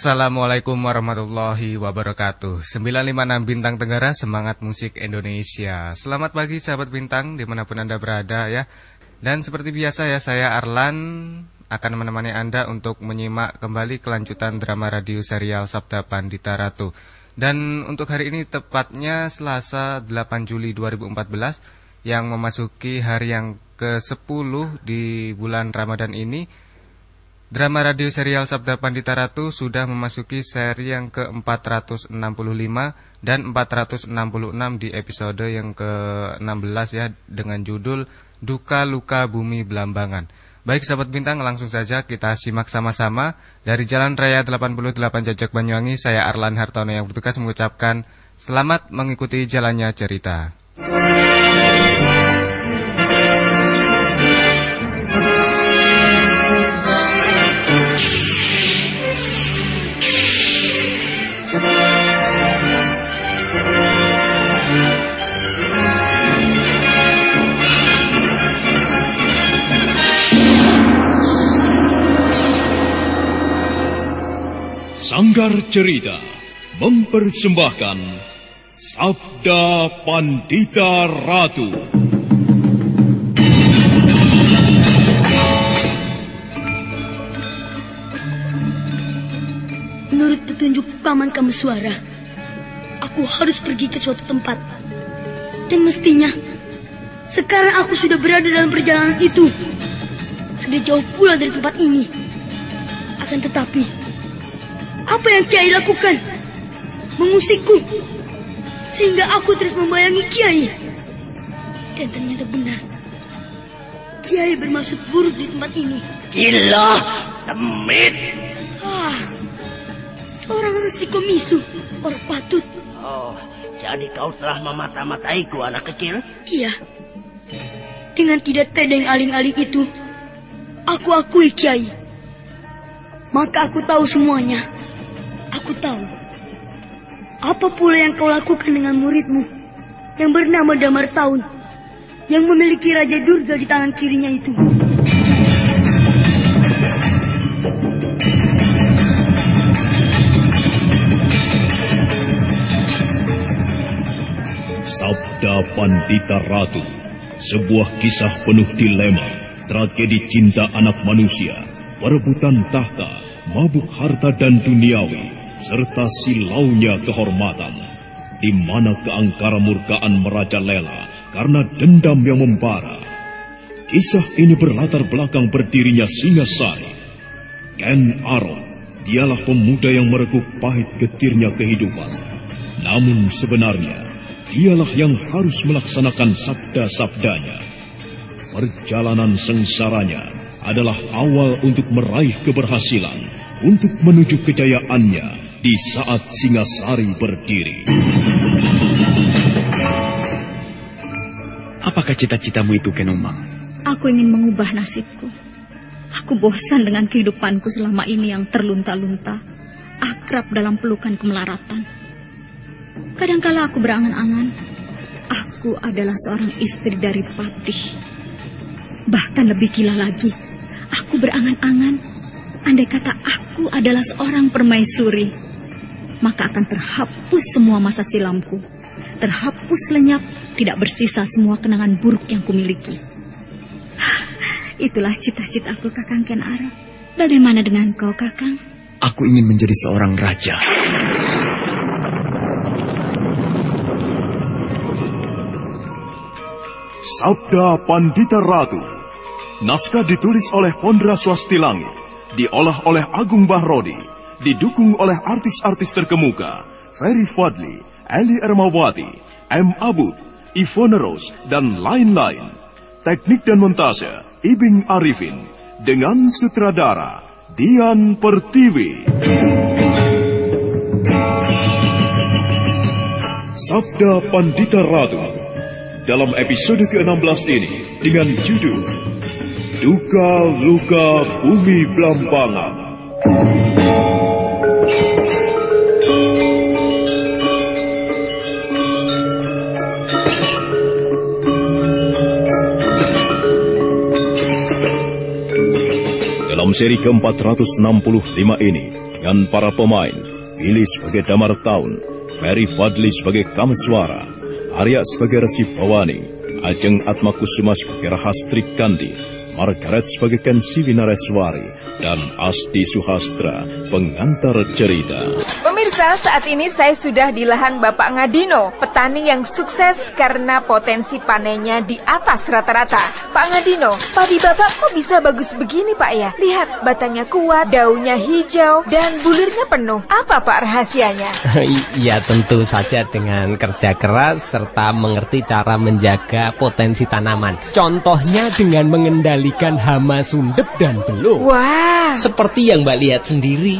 Assalamualaikum warahmatullahi wabarakatuh. 956 Bintang Tenggara Semangat Musik Indonesia. Selamat pagi sahabat Bintang di mana pun Anda berada ya. Dan seperti biasa ya saya Arlan akan menemani Anda untuk menyimak kembali kelanjutan drama radio serial Sabda Pandita Ratu. Dan untuk hari ini tepatnya Selasa 8 Juli 2014 Yang memasuki hari yang ke-10 di bulan Ramadan ini Drama radio serial Sabda Pandita Ratu sudah memasuki seri yang ke-465 dan 466 di episode yang ke-16 ya dengan judul Duka Luka Bumi Belambangan. Baik sahabat bintang langsung saja kita simak sama-sama dari Jalan Raya 88 Jajak Banyuwangi saya Arlan Hartono yang bertugas mengucapkan selamat mengikuti jalannya cerita. Sanggar Cerita mempersembahkan Sabda Pandita Ratu. Menurut petunjuk Paman Kamu Suara, aku harus pergi ke suatu tempat. Dan mestinya, sekarang aku sudah berada dalam perjalanan itu. Sudah jauh pula dari tempat ini. Akan tetapi, apa yang Kiai lakukan? Mengusikku. Sehingga aku terus membayangi Kiai. Dan ternyata benar. Kiai bermaksud buruk di tempat ini. Gila, demit. Ah, seorang resi komisu, orang patut. Oh, jadi kau telah memata-mataiku anak kecil? Iya. Dengan tidak tedeng aling-aling itu, aku akui Kiai. Maka aku tahu semuanya. Aku tahu. Apa pula yang kau lakukan dengan muridmu yang bernama Damar Taun yang memiliki Raja Durga di tangan kirinya itu? Sabda Pandita Ratu, sebuah kisah penuh dilema, tragedi cinta anak manusia, perebutan tahta, mabuk harta dan duniawi, serta silaunya kehormatan, di mana keangkara murkaan merajalela karena dendam yang membara. Kisah ini berlatar belakang berdirinya Singasari. Ken Aron, dialah pemuda yang merekuk pahit getirnya kehidupan. Namun sebenarnya, dialah yang harus melaksanakan sabda-sabdanya. Perjalanan sengsaranya adalah awal untuk meraih keberhasilan, untuk menuju kejayaannya di saat Singasari berdiri. Apakah cita-citamu itu, Kenomang? Aku ingin mengubah nasibku. Aku bosan dengan kehidupanku selama ini yang terlunta-lunta, akrab dalam pelukan kemelaratan. Kadangkala aku berangan-angan, aku adalah seorang istri dari Patih. Bahkan lebih gila lagi, aku berangan-angan, andai kata aku adalah seorang permaisuri, maka akan terhapus semua masa silamku. Terhapus lenyap, tidak bersisa semua kenangan buruk yang kumiliki. Itulah cita-citaku Kakang Ken Arok. Bagaimana dengan kau Kakang? Aku ingin menjadi seorang raja. Sabda Pandita Ratu. Naskah ditulis oleh Pondra Swastilangi, diolah oleh Agung Bahrodi, didukung oleh artis-artis terkemuka, Ferry Fadli, Eli Ermawati, M. Abud, Ivone Rose, dan lain-lain. Teknik dan montase, Ibing Arifin, dengan sutradara, Dian Pertiwi. Sabda Pandita Ratu dalam episode ke-16 ini dengan judul Duka Luka Bumi Belambangan. Seri ke-465 ini, dengan para pemain Billy sebagai Damar Taun, Ferry Fadli sebagai Kameswara, Arya sebagai Resi Bawani, Ajeng Atmakusuma sebagai Rahastri Kandi, Margaret sebagai Kensi Winareswari, dan Asti Suhastra, pengantar cerita. Pemirsa, saat ini saya sudah di lahan Bapak Ngadino, petani yang sukses karena potensi panennya di atas rata-rata. Pak Ngadino, padi Bapak kok bisa bagus begini Pak ya? Lihat, batangnya kuat, daunnya hijau, dan bulirnya penuh. Apa Pak rahasianya? Iya tentu saja dengan kerja keras serta mengerti cara menjaga potensi tanaman. Contohnya dengan mengendalikan hama sundep dan beluk. Wah, seperti yang Mbak lihat sendiri,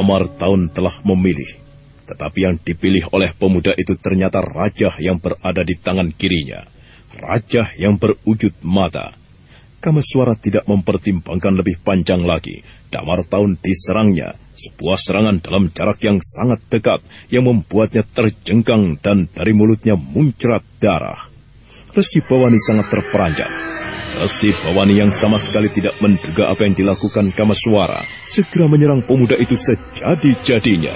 Damar Taun telah memilih, tetapi yang dipilih oleh pemuda itu ternyata raja yang berada di tangan kirinya. Raja yang berwujud mata. Kameswara tidak mempertimbangkan lebih panjang lagi. Damar Taun diserangnya, sebuah serangan dalam jarak yang sangat dekat yang membuatnya terjengkang dan dari mulutnya muncrat darah. Resi Bawani sangat terperanjat. Resi Bawani yang sama sekali tidak menduga apa yang dilakukan Kameswara segera menyerang pemuda itu sejadi-jadinya.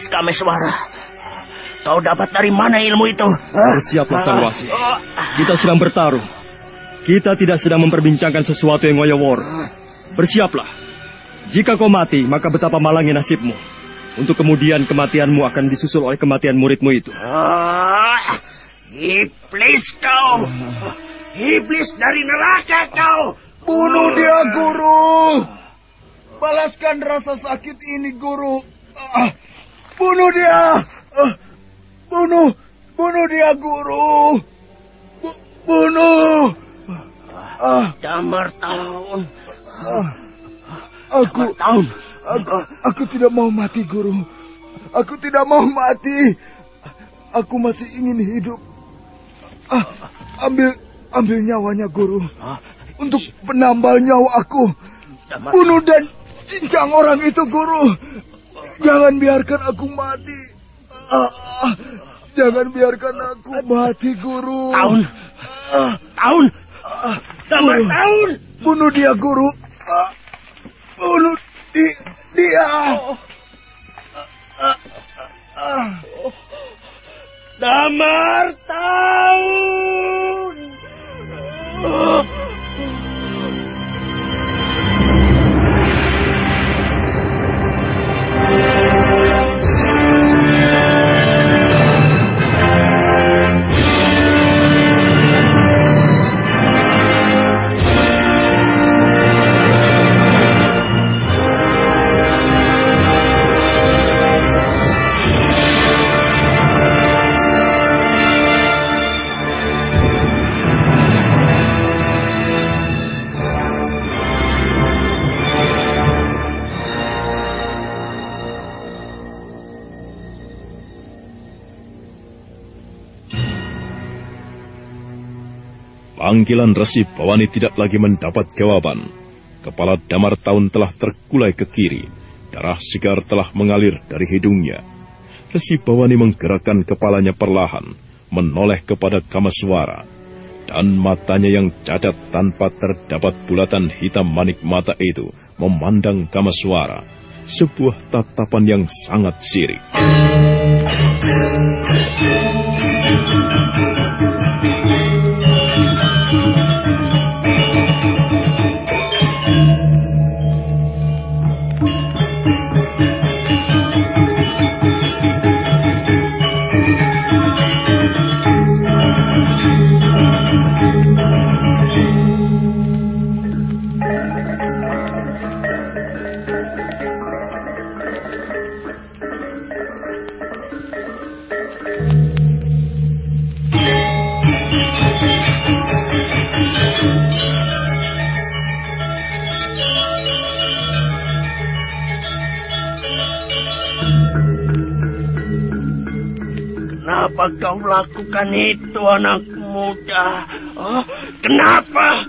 Iblis Kameswara. Kau dapat dari mana ilmu itu? Bersiaplah Sang Wasi. Kita sedang bertarung. Kita tidak sedang memperbincangkan sesuatu yang ngoyowor. Bersiaplah. Jika kau mati, maka betapa malangnya nasibmu. Untuk kemudian kematianmu akan disusul oleh kematian muridmu itu. Ah, iblis kau. Iblis dari neraka kau. Bunuh dia, Guru. Balaskan rasa sakit ini, Guru. Ah, bunuh dia. Ah, bunuh, bunuh dia, Guru. Bu- bunuh. Ah, Damar tahun. Ah, aku, tahun. aku, aku tidak mau mati, Guru. Aku tidak mau mati. Aku masih ingin hidup. Ah, ambil, ambil nyawanya, Guru. Untuk penambal nyawa aku. Bunuh dan cincang orang itu, Guru. Jangan biarkan aku mati. Ah, ah, jangan biarkan aku mati, Guru. Tahun. Ah, tahun. Bunuh. tahun. Bunuh dia, Guru. Ah, bunuh di, dia. Ah, ah, ah. Damar tahun. Panggilan Resi Bawani tidak lagi mendapat jawaban. Kepala Damar Tahun telah terkulai ke kiri. Darah segar telah mengalir dari hidungnya. Resi Bawani menggerakkan kepalanya perlahan, menoleh kepada Kamaswara. Dan matanya yang cacat tanpa terdapat bulatan hitam manik mata itu memandang Kamaswara. Sebuah tatapan yang sangat sirik. Kenapa kau lakukan itu, anak muda? Oh, kenapa?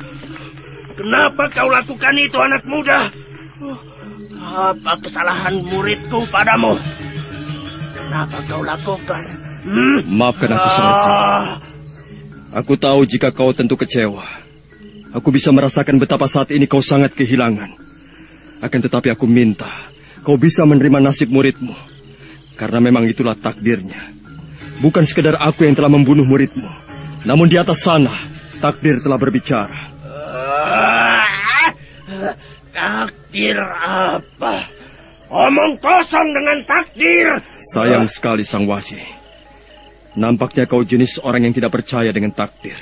Kenapa kau lakukan itu, anak muda? Oh, apa kesalahan muridku padamu? Kenapa kau lakukan? Hmm? Maafkan aku, Sarasi. Ah, Aku tahu jika kau tentu kecewa. Aku bisa merasakan betapa saat ini kau sangat kehilangan. Akan tetapi aku minta kau bisa menerima nasib muridmu. Karena memang itulah takdirnya. Bukan sekedar aku yang telah membunuh muridmu. Namun di atas sana, takdir telah berbicara. ah, takdir apa? Omong kosong dengan takdir. Sayang sekali Sang Wasi. Nampaknya kau jenis orang yang tidak percaya dengan takdir.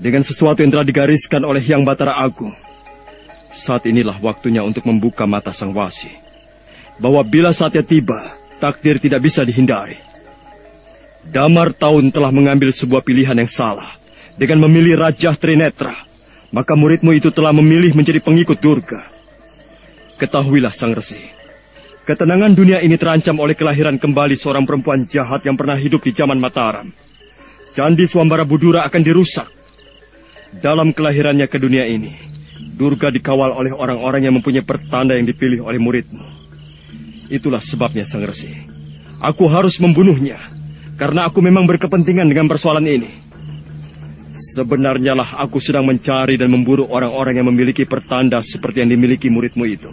Dengan sesuatu yang telah digariskan oleh Hyang Batara Agung. Saat inilah waktunya untuk membuka mata Sang Wasi. Bahwa bila saatnya tiba, takdir tidak bisa dihindari. Damar Tahun telah mengambil sebuah pilihan yang salah. Dengan memilih Raja Trinetra. Maka muridmu itu telah memilih menjadi pengikut Durga. Ketahuilah Sang Resi. Ketenangan dunia ini terancam oleh kelahiran kembali seorang perempuan jahat yang pernah hidup di zaman Mataram. Candi Swambara Budura akan dirusak. Dalam kelahirannya ke dunia ini, Durga dikawal oleh orang-orang yang mempunyai pertanda yang dipilih oleh muridmu. Itulah sebabnya Sang Resi. Aku harus membunuhnya, karena aku memang berkepentingan dengan persoalan ini. Sebenarnya lah aku sedang mencari dan memburu orang-orang yang memiliki pertanda seperti yang dimiliki muridmu itu.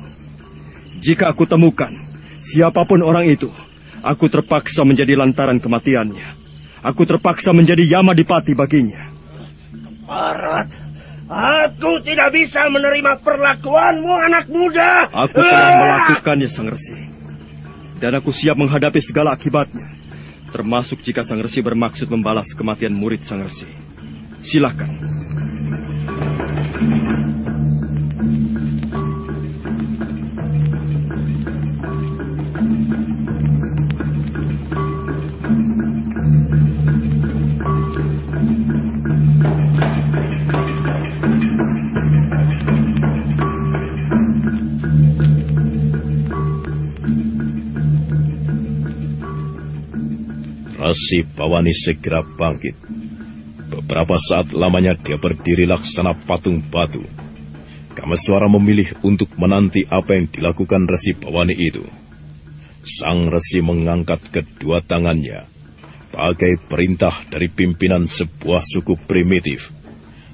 Jika aku temukan siapa pun orang itu, aku terpaksa menjadi lantaran kematiannya. Aku terpaksa menjadi Yama Dipati baginya. Barat, aku tidak bisa menerima perlakuanmu, anak muda. Aku telah melakukannya, Sang Resi. Dan aku siap menghadapi segala akibatnya. Termasuk jika Sang Resi bermaksud membalas kematian murid Sang Resi. Silakan. Rasi Bawani segera bangkit. Beberapa saat lamanya dia berdiri laksana patung batu. Kameswara memilih untuk menanti apa yang dilakukan Resi Bawani itu. Sang Resi mengangkat kedua tangannya, bagai perintah dari pimpinan sebuah suku primitif.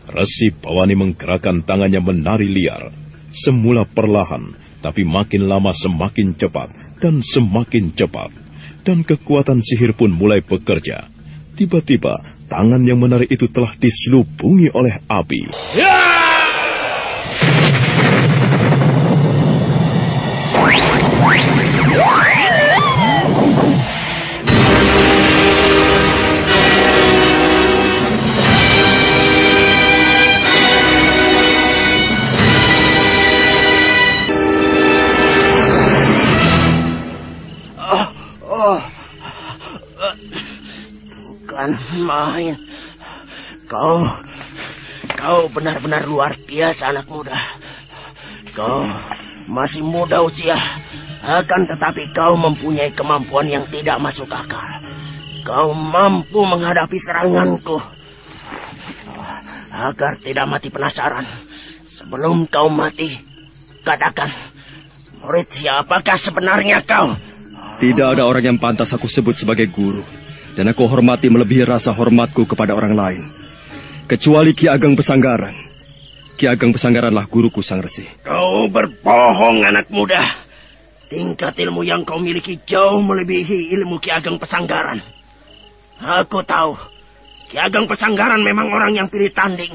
Resi Bawani menggerakkan tangannya menari liar, semula perlahan, tapi makin lama semakin cepat dan semakin cepat dan kekuatan sihir pun mulai bekerja. Tiba-tiba, tangan yang menari itu telah diselubungi oleh api. Oh, Bukan main. Kau, kau benar-benar luar biasa anak muda. Kau masih muda usia, akan tetapi kau mempunyai kemampuan yang tidak masuk akal. Kau mampu menghadapi seranganku. Agar tidak mati penasaran, sebelum kau mati, katakan, murid siapakah sebenarnya kau? Tidak ada orang yang pantas aku sebut sebagai guru. Dan aku hormati melebihi rasa hormatku kepada orang lain. Kecuali Ki Ageng Pesanggaran. Ki Ageng Pesanggaranlah guruku Sang Resi. Kau berbohong anak muda. Tingkat ilmu yang kau miliki jauh melebihi ilmu Ki Ageng Pesanggaran. Aku tahu, Ki Ageng Pesanggaran memang orang yang pilih tanding.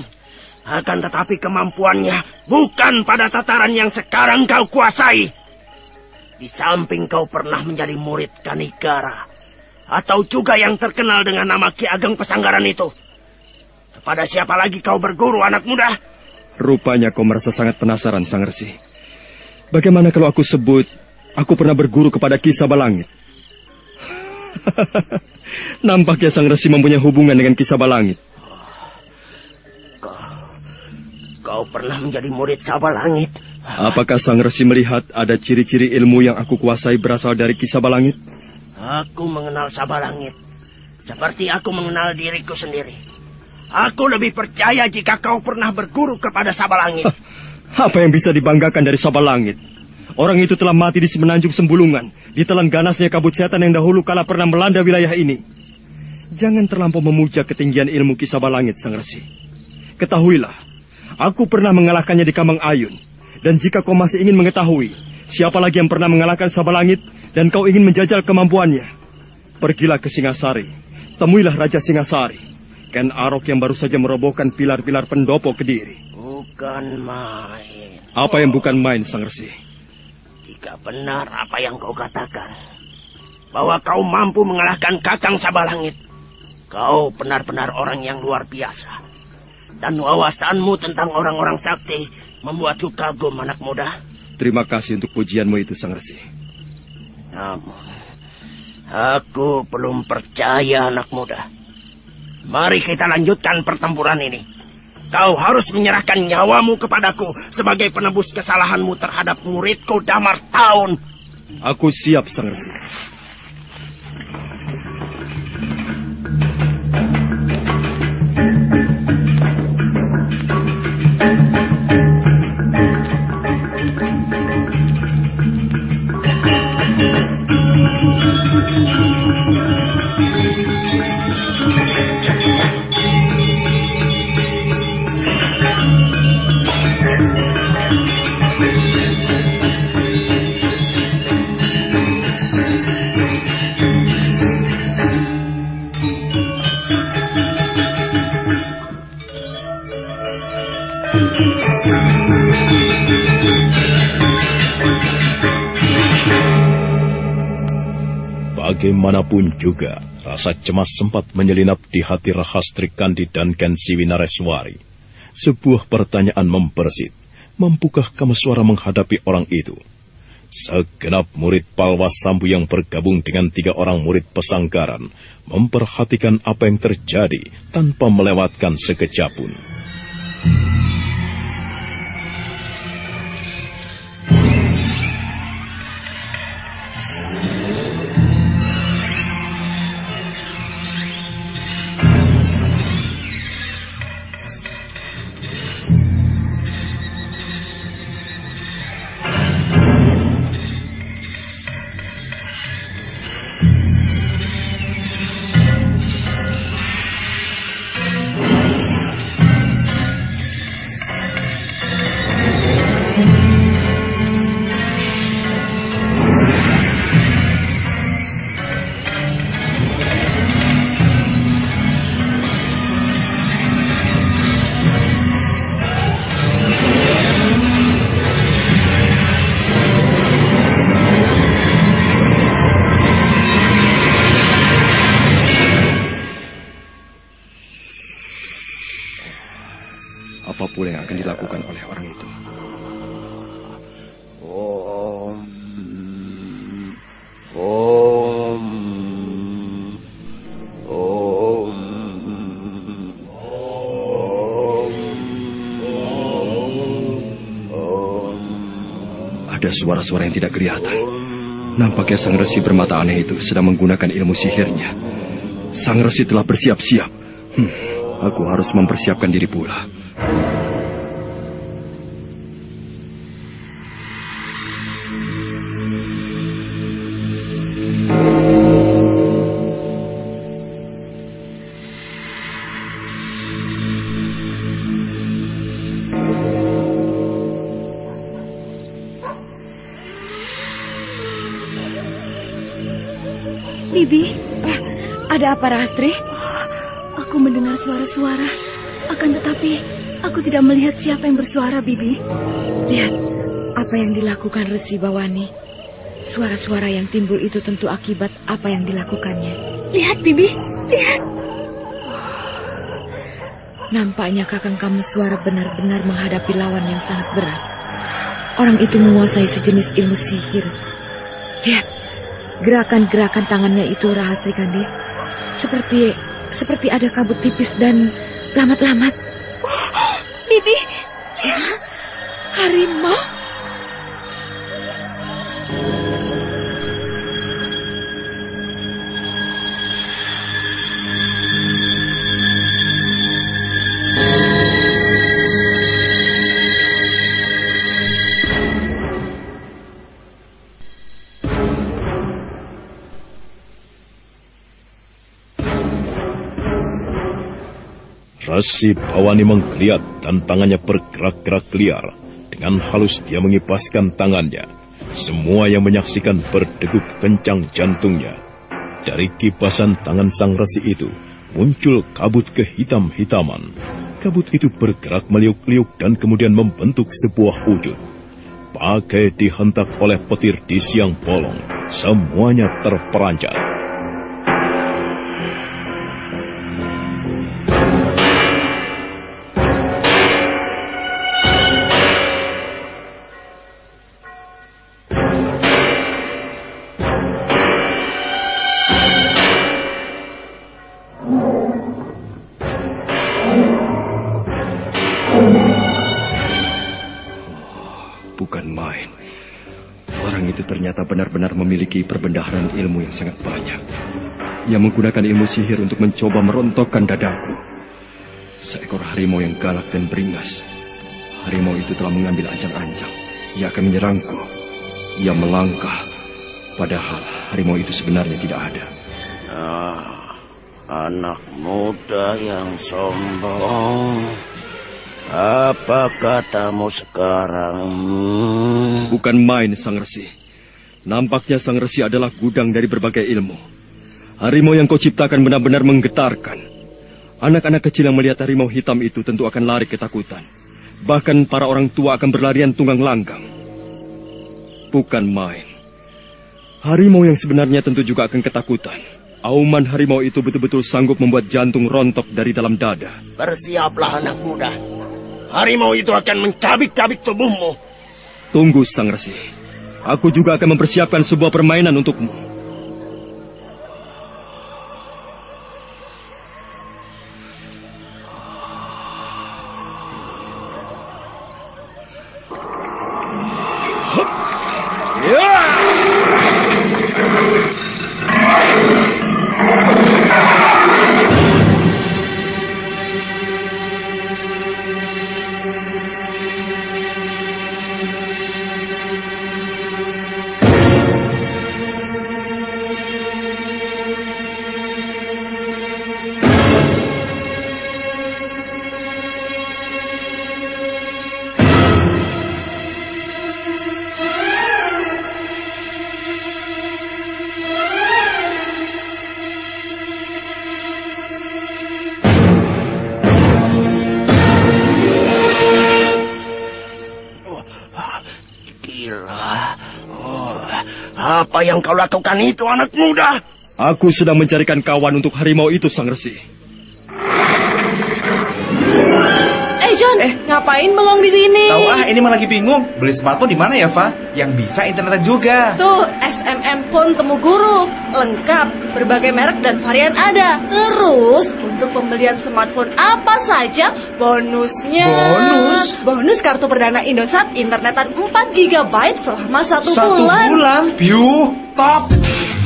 Akan tetapi kemampuannya bukan pada tataran yang sekarang kau kuasai. Di samping kau pernah menjadi murid Kanigara. Atau juga yang terkenal dengan nama Ki Ageng Pesanggaran itu. Kepada siapa lagi kau berguru anak muda? Rupanya kau merasa sangat penasaran, Sang Resi. Bagaimana kalau aku sebut aku pernah berguru kepada Kisah Balangit? Nampaknya Sang Resi mempunyai hubungan dengan Kisah Balangit. Kau, kau pernah menjadi murid Sabalangit. Apakah Sang Resi melihat ada ciri-ciri ilmu yang aku kuasai berasal dari Kisah Balangit? Aku mengenal Sabalangit. Seperti aku mengenal diriku sendiri. Aku lebih percaya jika kau pernah berguru kepada Sabalangit. Apa yang bisa dibanggakan dari Sabalangit? Orang itu telah mati di semenanjung Sembulungan, ditelan ganasnya kabut setan yang dahulu kala pernah melanda wilayah ini. Jangan terlampau memuja ketinggian ilmu kisah balangit, Sang Resi. Ketahuilah, aku pernah mengalahkannya di Kamang Ayun. Dan jika kau masih ingin mengetahui siapa lagi yang pernah mengalahkan Sabalangit dan kau ingin menjajal kemampuannya, pergilah ke Singasari. Temuilah Raja Singasari. Ken Arok yang baru saja merobohkan pilar-pilar pendopo Kediri. Bukan main. Apa yang bukan main, Sang Resi? Jika benar apa yang kau katakan, bahwa kau mampu mengalahkan Kakang Sabalangit, kau benar-benar orang yang luar biasa. Dan wawasanmu tentang orang-orang sakti membuatku kagum anak muda. Terima kasih untuk pujianmu itu, Sang Resi. Namun, aku belum percaya anak muda. Mari kita lanjutkan pertempuran ini. Kau harus menyerahkan nyawamu kepadaku sebagai penebus kesalahanmu terhadap muridku Damar Taun. Aku siap, Sang Resi. Bagaimanapun juga, rasa cemas sempat menyelinap di hati Rahastri Kandi dan Kensiwi Nareswari. Sebuah pertanyaan membersit, mampukah Kameswara menghadapi orang itu? Segenap murid Palwas Sambu yang bergabung dengan tiga orang murid pesanggaran memperhatikan apa yang terjadi tanpa melewatkan sekejap pun. Apa pun Ada suara-suara yang tidak kelihatan. Nampaknya Sang Resi bermata aneh itu sedang menggunakan ilmu sihirnya. Sang Resi telah bersiap-siap. Hmm, aku harus mempersiapkan diri pula. Apa, Rastri? Aku mendengar suara-suara. Akan tetapi, aku tidak melihat siapa yang bersuara, Bibi. Lihat, apa yang dilakukan Resi Bawani. Suara-suara yang timbul itu tentu akibat apa yang dilakukannya. Lihat, Bibi. Lihat. Nampaknya kakang kamu suara benar-benar menghadapi lawan yang sangat berat. Orang itu menguasai sejenis ilmu sihir. Lihat, gerakan-gerakan tangannya itu Rahastri Kandi. Seperti seperti ada kabut tipis dan lamat-lamat. Resi Bawani menggeliat dan tangannya bergerak-gerak liar. Dengan halus dia mengipaskan tangannya. Semua yang menyaksikan berdegup kencang jantungnya. Dari kipasan tangan sang resi itu, muncul kabut kehitam-hitaman. Kabut itu bergerak meliuk-liuk dan kemudian membentuk sebuah wujud. Pakai dihentak oleh petir di siang bolong, semuanya terperanjat. Ia menggunakan ilmu sihir untuk mencoba merontokkan dadaku. Seekor harimau yang galak dan beringas. Harimau itu telah mengambil ancang-ancang. Ia akan menyerangku. Ia melangkah. Padahal harimau itu sebenarnya tidak ada. Ah, anak muda yang sombong. Apa katamu sekarang? Bukan main Sang Resi. Nampaknya Sang Resi adalah gudang dari berbagai ilmu. Harimau yang kau ciptakan benar-benar menggetarkan. Anak-anak kecil yang melihat harimau hitam itu tentu akan lari ketakutan. Bahkan para orang tua akan berlarian tunggang langgang. Bukan main. Harimau yang sebenarnya tentu juga akan ketakutan. Auman harimau itu betul-betul sanggup membuat jantung rontok dari dalam dada. Bersiaplah anak muda. Harimau itu akan mencabik-cabik tubuhmu. Tunggu Sang Resi. Aku juga akan mempersiapkan sebuah permainan untukmu. Apa yang kau lakukan itu anak muda? Aku sedang mencarikan kawan untuk harimau itu, Sang Resi. John, eh. ngapain bengong di sini? Tahu ah, ini mah lagi bingung. Beli smartphone di mana ya, Fa? Yang bisa internetan juga. Tuh, SMM Phone Temu Guru. Lengkap, berbagai merek dan varian ada. Terus, untuk pembelian smartphone apa saja, bonusnya... Bonus? Bonus kartu perdana Indosat internetan 4 GB selama satu, Satu bulan. bulan? Piu, top!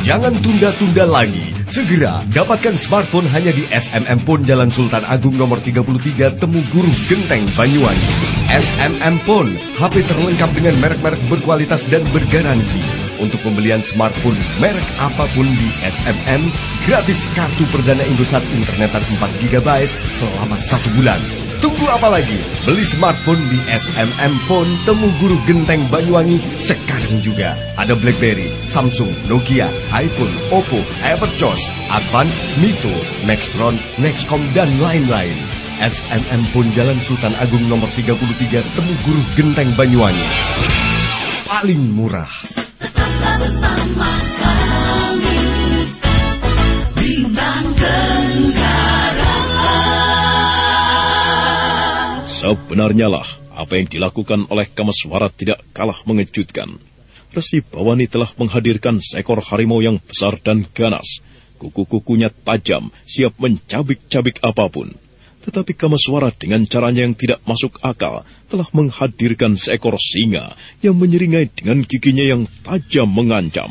Jangan tunda-tunda lagi. Segera dapatkan smartphone hanya di SMM Phone Jalan Sultan Agung nomor 33 Temu Guru Genteng Banyuwangi. SMM Phone, HP terlengkap dengan merek-merek berkualitas dan bergaransi. Untuk pembelian smartphone merek apa pun di SMM, gratis kartu perdana Indosat internetan 4 GB selama satu bulan. Tunggu apa lagi? Beli smartphone di SMM Phone Temu Guru Genteng Banyuwangi sekarang juga. Ada BlackBerry, Samsung, Nokia, iPhone, Oppo, Everchoss, Advan, Mito, Nextron, Nexcom, dan lain-lain. SMM Phone Jalan Sultan Agung nomor 33 Temu Guru Genteng Banyuwangi. Paling murah. Tetaplah bersama kami Sebenarnya lah, apa yang dilakukan oleh Kameswara tidak kalah mengejutkan. Resi Bawani telah menghadirkan seekor harimau yang besar dan ganas. Kuku-kukunya tajam, siap mencabik-cabik apa pun. Tetapi Kameswara dengan caranya yang tidak masuk akal telah menghadirkan seekor singa yang menyeringai dengan giginya yang tajam mengancam.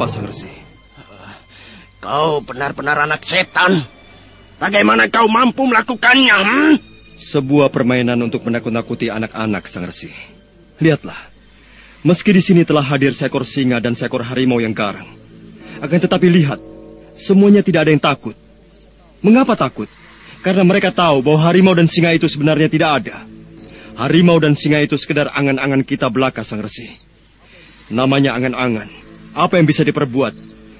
Kenapa, Sang Resi? Kau benar-benar anak setan. Bagaimana kau mampu melakukannya? Hmm? Sebuah permainan untuk menakut-nakuti anak-anak, Sang Resi. Lihatlah, meski di sini telah hadir seekor singa dan seekor harimau yang garang. Akan tetapi lihat, semuanya tidak ada yang takut. Mengapa takut? Karena mereka tahu bahwa harimau dan singa itu sebenarnya tidak ada. Harimau dan singa itu sekedar angan-angan kita belaka, Sang Resi. Namanya angan-angan. Apa yang bisa diperbuat?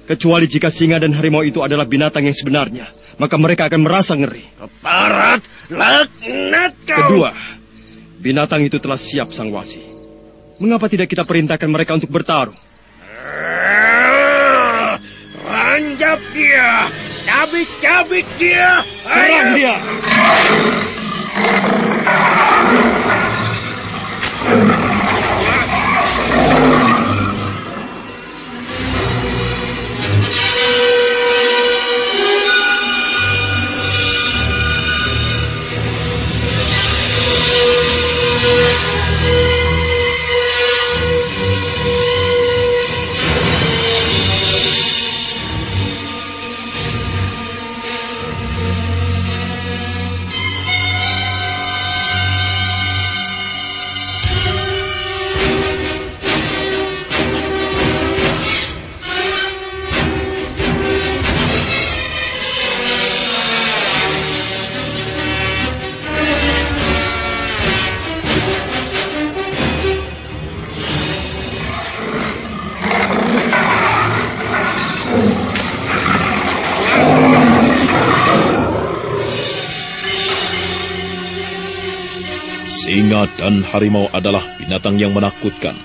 Kecuali jika singa dan harimau itu adalah binatang yang sebenarnya, maka mereka akan merasa ngeri. Parat, laknat kau. Kedua, binatang itu telah siap sang wasi. Mengapa tidak kita perintahkan mereka untuk bertaruh? Ah, Ranjap dia, cabik-cabik dia. Serang dia! Dan harimau adalah binatang yang menakutkan.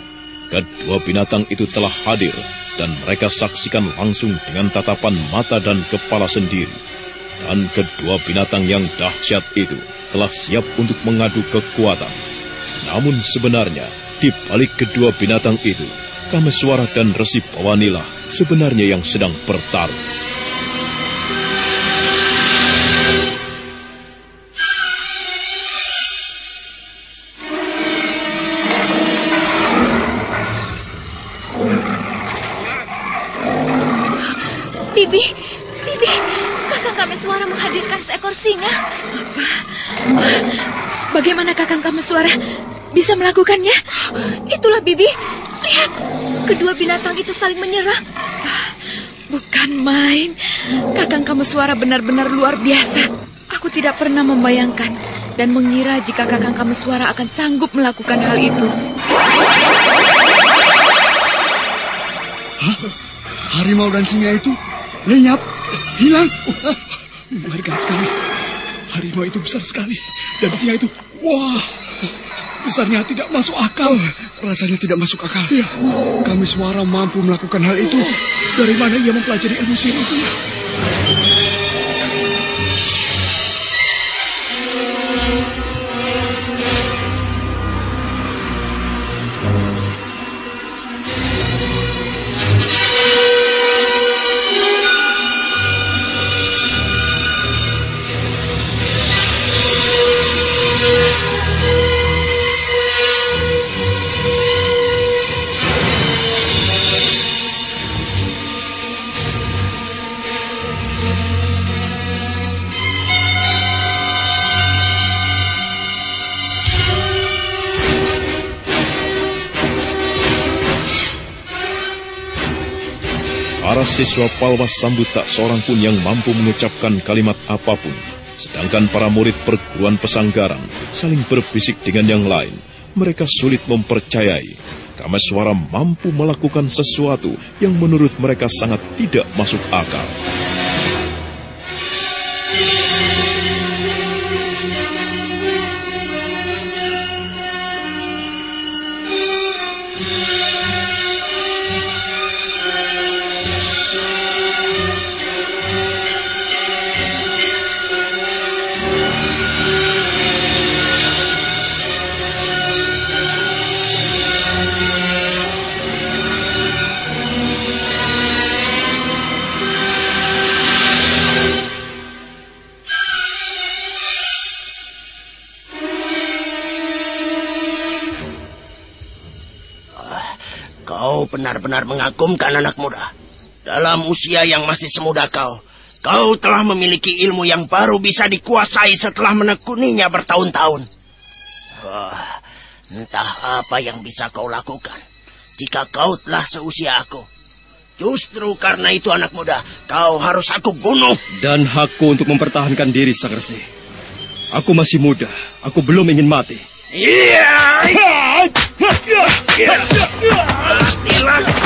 Kedua binatang itu telah hadir dan mereka saksikan langsung dengan tatapan mata dan kepala sendiri. Dan kedua binatang yang dahsyat itu telah siap untuk mengadu kekuatan. Namun sebenarnya, di balik kedua binatang itu, Kameswara dan Resi Bawanilah sebenarnya yang sedang bertarung. Bagaimana kakang kami suara bisa melakukannya? Itulah Bibi, lihat, kedua binatang itu saling menyerang. Ah, Bukan main, kakang kamu suara benar-benar luar biasa. Aku tidak pernah membayangkan dan mengira jika kakang kamu suara akan sanggup melakukan hal itu. Hah? Harimau dan singa itu lenyap, hilang. Mengerikan sekali. Harimau itu besar sekali. Dan singa itu, wah, besarnya tidak masuk akal. Oh, rasanya tidak masuk akal. Ya. Kami suara mampu melakukan hal itu. Dari mana ia mempelajari ilmu sihir itu ya? Siswa Palwas sambut tak seorang pun yang mampu mengucapkan kalimat apa pun. Sedangkan para murid perguruan pesanggaran saling berbisik dengan yang lain. Mereka sulit mempercayai Kameswara mampu melakukan sesuatu yang menurut mereka sangat tidak masuk akal. Benar-benar mengagumkan anak muda. Dalam usia yang masih semuda kau, kau telah memiliki ilmu yang baru bisa dikuasai setelah menekuninya bertahun-tahun. Wah, entah apa yang bisa kau lakukan jika kau telah seusia aku. Justru karena itu anak muda, kau harus aku bunuh. Dan hakku untuk mempertahankan diri, Sakersi. Aku masih muda, aku belum ingin mati. Iya. Matilah.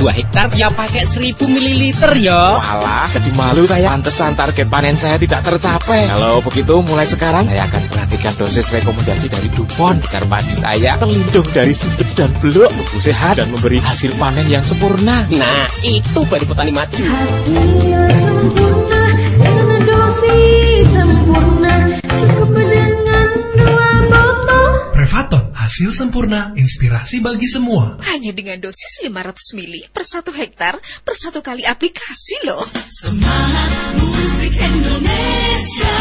2 hektar, ya pakai 1000 ml ya. Walah, jadi malu saya. Pantesan target panen saya tidak tercapai. Kalau begitu, mulai sekarang saya akan perhatikan dosis rekomendasi dari Dupont agar padi saya terlindung dari sundep dan beluk, tumbuh sehat dan memberi hasil panen yang sempurna. Nah, itu baru petani maju. dengan hasil sempurna, inspirasi bagi semua. Hanya dengan dosis 500 mili per satu hektar per satu kali aplikasi loh. Semangat musik Indonesia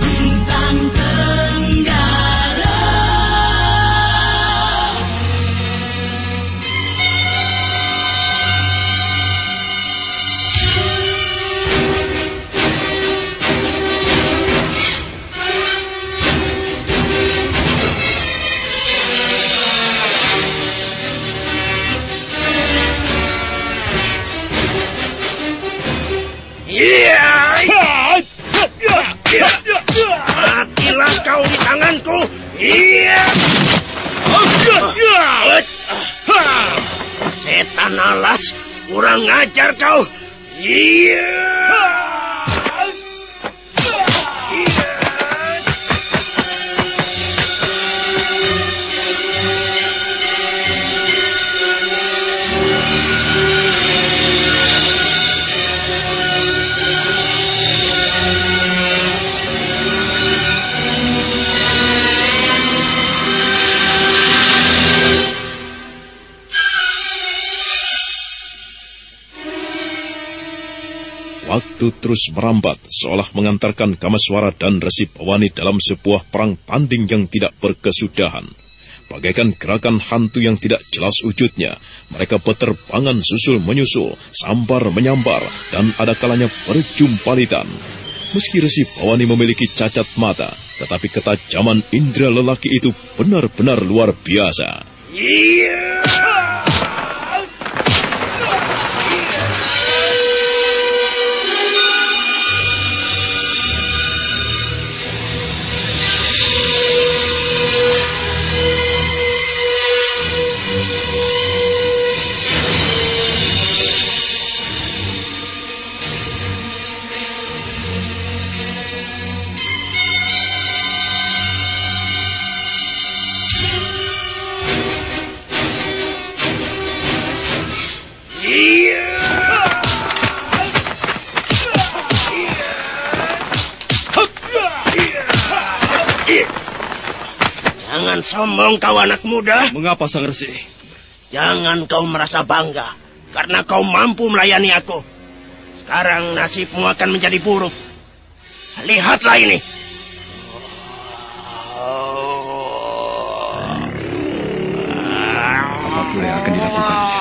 Bintang Tenggara Matilah kau di tanganku. Iya. Setan alas, kurang ajar kau. Iya. Waktu terus merambat seolah mengantarkan Kamaswara dan Resi Bawani dalam sebuah perang tanding yang tidak berkesudahan. Bagaikan gerakan hantu yang tidak jelas wujudnya, mereka beterbangan susul menyusul, sambar menyambar, dan ada kalanya berjumpalitan. Meski Resi Bawani memiliki cacat mata, tetapi ketajaman indera lelaki itu benar-benar luar biasa. Jangan sombong kau anak muda. Mengapa Sang Resi? Jangan kau merasa bangga karena kau mampu melayani aku. Sekarang nasibmu akan menjadi buruk. Lihatlah ini. Apa pun yang akan dilakukannya.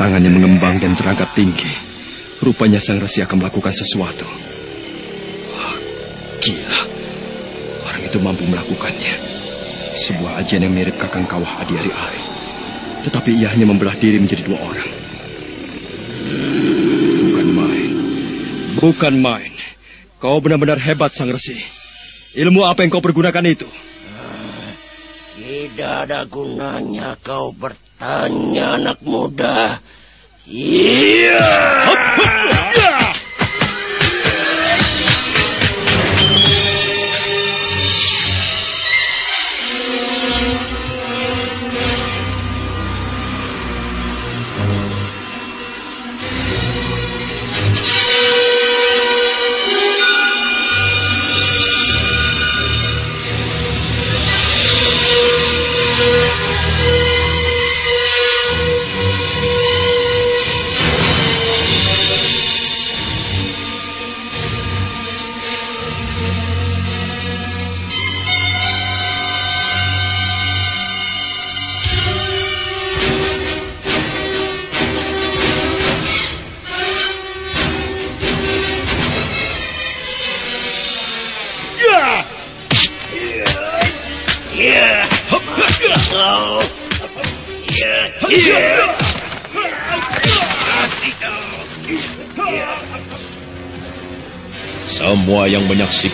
Tangannya mengembang dan terangkat tinggi. Rupanya Sang Resi akan melakukan sesuatu. Wah, Gila. Orang itu mampu melakukannya. Sebuah ajian yang mirip kakang kawah Adi Ari Ari. Tetapi ia hanya membelah diri menjadi dua orang. Bukan main. Bukan main. Kau benar-benar hebat, Sang Resi. Ilmu apa yang kau pergunakan itu? Tidak ada gunanya kau bertanya anak muda. Iya. Iya.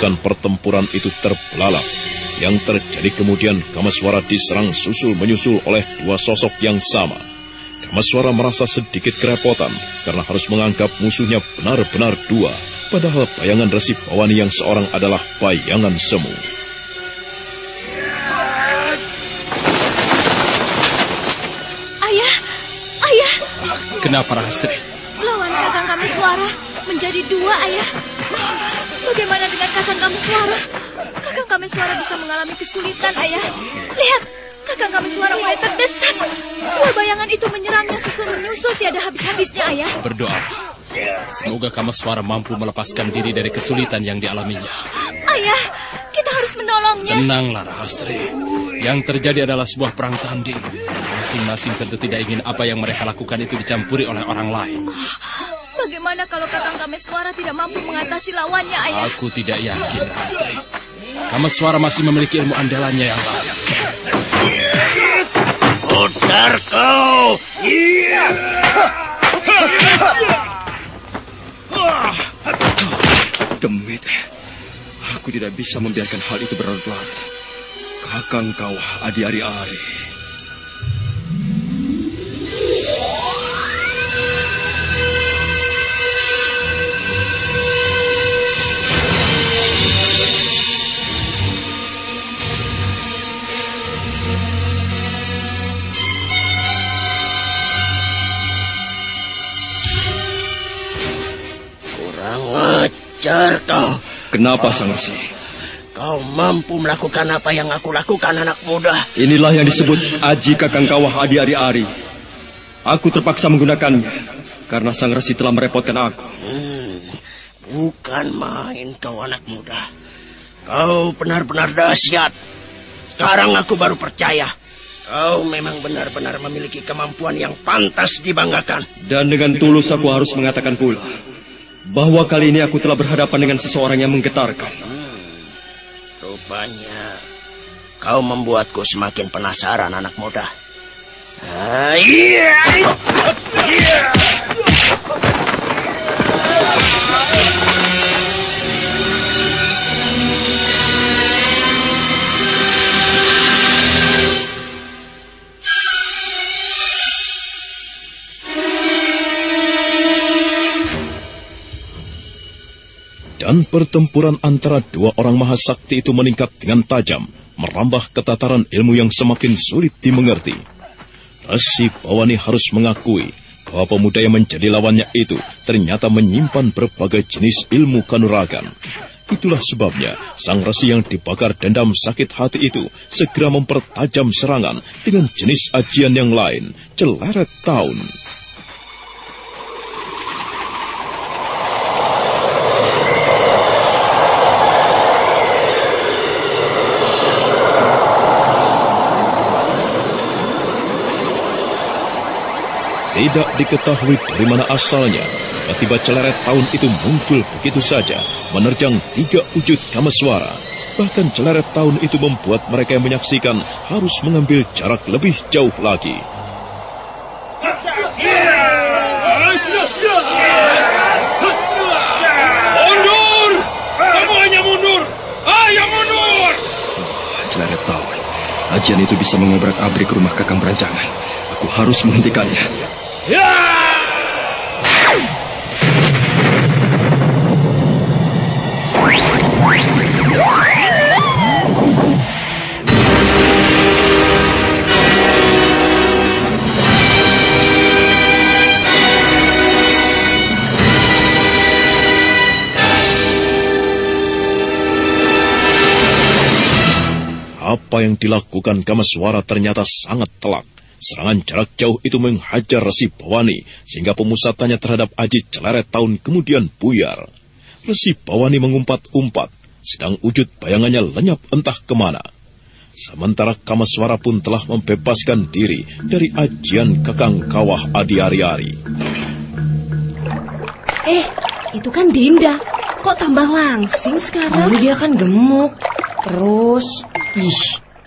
Menyaksikan pertempuran itu terbelalak. Yang terjadi kemudian Kamaswara diserang susul menyusul oleh dua sosok yang sama. Kamaswara merasa sedikit kerepotan karena harus menganggap musuhnya benar-benar dua. Padahal bayangan Resi Bawani yang seorang adalah bayangan semu. Ayah, ayah, Kenapa Rahastri? lawan kakang kami suara menjadi dua, ayah. Bagaimana dengan kakang kami suara? Kakang kami suara bisa mengalami kesulitan, ayah. Lihat, kakang kami suara mulai terdesak. Dua bayangan itu menyerangnya susul menyusul tiada habis-habisnya, ayah. Berdoa. Semoga Kamaswara mampu melepaskan diri dari kesulitan yang dialaminya. Ayah, kita harus menolongnya. Tenanglah Rahastri. Yang terjadi adalah sebuah perang tanding. Masing-masing tentu tidak ingin apa yang mereka lakukan itu dicampuri oleh orang lain. Bagaimana kalau kakang kami suara tidak mampu mengatasi lawannya, ayah? Aku tidak yakin, Rahastri. Kamaswara masih memiliki ilmu andalannya yang lain. Pudar kau. Iya. Demit. Aku tidak bisa membiarkan hal itu berlarut-larut. Kakang kawah Adi Ari Ari. Ajar kau. Kenapa Sang Resi? Kau mampu melakukan apa yang aku lakukan anak muda. Inilah yang disebut Aji Kakang Kawah Adi Ari Ari. Aku terpaksa menggunakannya karena Sang Resi telah merepotkan aku. Hmm, bukan main kau anak muda. Kau benar-benar dahsyat. Sekarang aku baru percaya. Kau memang benar-benar memiliki kemampuan yang pantas dibanggakan. Dan dengan tulus aku harus mengatakan pula bahwa kali ini aku telah berhadapan dengan seseorang yang menggetarkan. Rupanya kau membuatku semakin penasaran anak muda. Ah. Iya. Dan pertempuran antara dua orang mahasakti itu meningkat dengan tajam, merambah ke tataran ilmu yang semakin sulit dimengerti. Resi Bawani harus mengakui bahwa pemuda yang menjadi lawannya itu ternyata menyimpan berbagai jenis ilmu kanuragan. Itulah sebabnya sang resi yang dibakar dendam sakit hati itu segera mempertajam serangan dengan jenis ajian yang lain, celeret tahun. Tidak diketahui dari mana asalnya, tiba-tiba celeret tahun itu muncul begitu saja, menerjang tiga wujud kamaswara. Bahkan celeret tahun itu membuat mereka yang menyaksikan harus mengambil jarak lebih jauh lagi. Mundur! Semuanya mundur! Ayo mundur! Celeret tahun. Ajian itu bisa mengobrak-abrik rumah kakang berancangan. Aku harus menghentikannya. Apa yang dilakukan Kamaswara ternyata sangat telak. Serangan jarak jauh itu menghajar Resi Bawani sehingga pemusatannya terhadap Aji Celeret tahun kemudian buyar. Resi Bawani mengumpat-umpat, sedang wujud bayangannya lenyap entah ke mana. Sementara Kamaswara pun telah membebaskan diri dari ajian Kakang Kawah Adi Ari-Ari. Eh, itu kan Dinda. Kok tambah langsing sekarang? Dulu dia kan gemuk. Terus, Ish.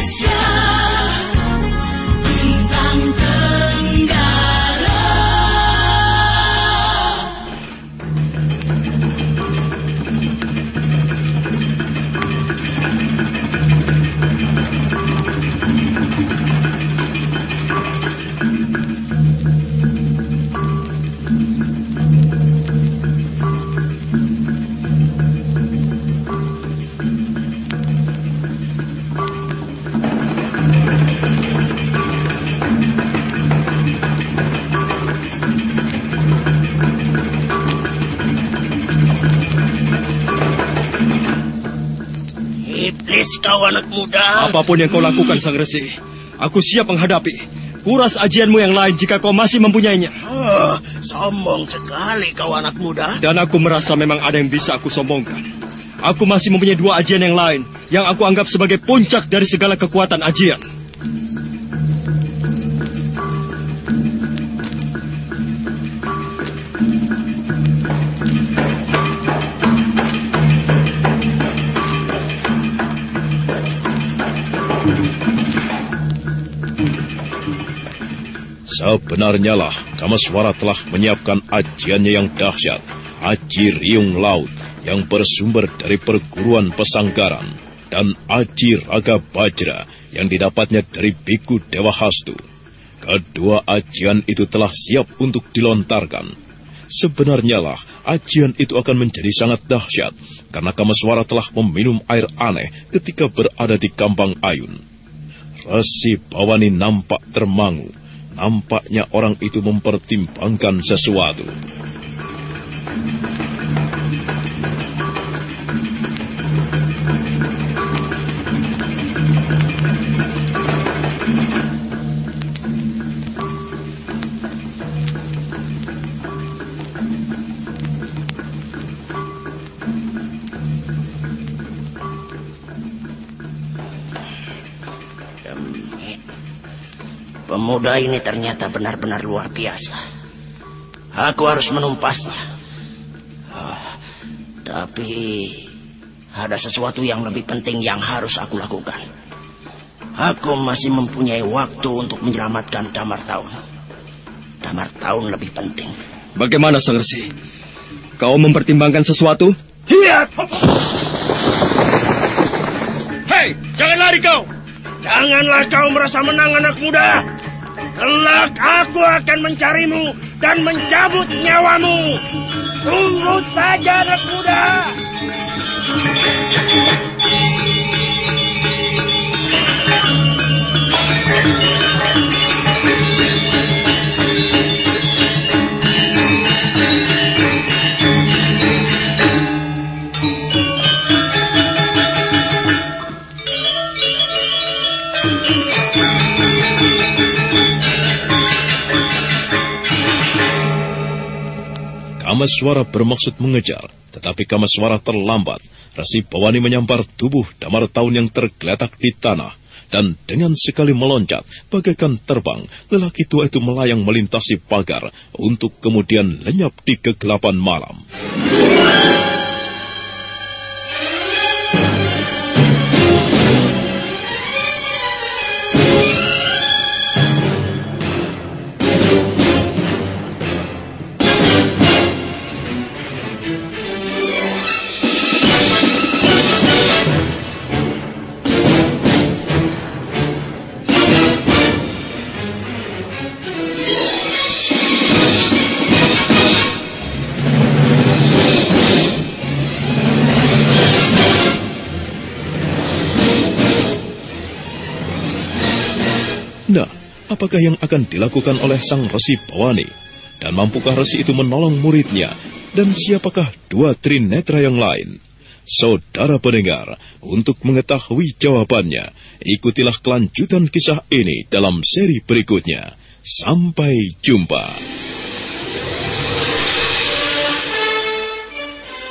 Bintang kau anak muda. Apa pun yang kau lakukan, Sang Resi, aku siap menghadapi. Kuras ajianmu yang lain jika kau masih mempunyainya. Oh, sombong sekali kau anak muda. Dan aku merasa memang ada yang bisa aku sombongkan. Aku masih mempunyai dua ajian yang lain yang aku anggap sebagai puncak dari segala kekuatan ajian. Sebenarnya lah, Kamaswara telah menyiapkan ajiannya yang dahsyat. Aji Riung Laut yang bersumber dari perguruan pesanggaran dan Aji Raga Bajra yang didapatnya dari Biku Dewa Hastu. Kedua ajian itu telah siap untuk dilontarkan. Sebenarnya lah, ajian itu akan menjadi sangat dahsyat karena Kamaswara telah meminum air aneh ketika berada di Kampang Ayun. Resi Bawani nampak termangu. Nampaknya orang itu mempertimbangkan sesuatu. Pemuda ini ternyata benar-benar luar biasa. Aku harus menumpasnya. Oh, tapi ada sesuatu yang lebih penting yang harus aku lakukan. Aku masih mempunyai waktu untuk menyelamatkan Damar Tahun. Damar Tahun lebih penting. Bagaimana, Sang Resi? Kau mempertimbangkan sesuatu? Iya. Hei, jangan lari kau! Janganlah kau merasa menang anak muda. Kelak aku akan mencarimu dan mencabut nyawamu. Tunggu saja anak muda. Kamaswara bermaksud mengejar, tetapi Kamaswara terlambat. Resi Bawani menyampar tubuh Damar Tahun yang tergeletak di tanah. Dan dengan sekali meloncat, bagaikan terbang, lelaki tua itu melayang melintasi pagar untuk kemudian lenyap di kegelapan malam. Apakah yang akan dilakukan oleh sang resi Bawani? Dan mampukah resi itu menolong muridnya? Dan siapakah dua trinetra yang lain? Saudara pendengar, untuk mengetahui jawabannya, ikutilah kelanjutan kisah ini dalam seri berikutnya. Sampai jumpa.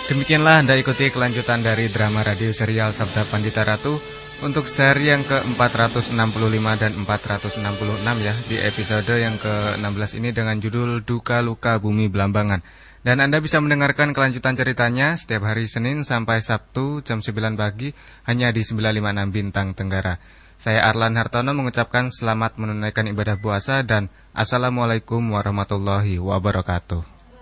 Demikianlah Anda ikuti kelanjutan dari drama radio serial Sabda Pandita Ratu untuk seri yang ke-465 dan 466 ya di episode yang ke-16 ini dengan judul Duka Luka Bumi Belambangan. Dan Anda bisa mendengarkan kelanjutan ceritanya setiap hari Senin sampai Sabtu jam 9 pagi hanya di 956 Bintang Tenggara. Saya Arlan Hartono mengucapkan selamat menunaikan ibadah puasa dan Assalamualaikum warahmatullahi wabarakatuh.